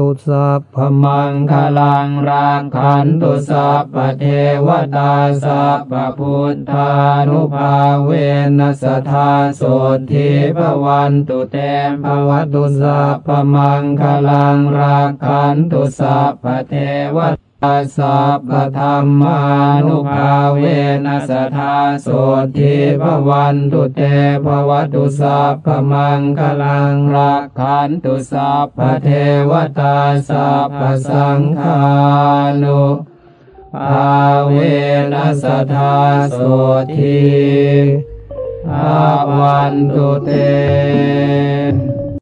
ตุสัพพมังคลังรักขันตุสัพพเทวตาสัพพพุทธานุภาเวนัสธาโสทิภวันตุเตมภวตุสัพพมังคลังรักขันตุสัพพเทวตา สัพพธรรมานุภาเวนัสธาโสทิภวันตุเตภวตุสัพพมังคลังรักขันตุสัพพเทวตาสัพพสังฆานุภาเวนัสธาโสทิภวันตุเต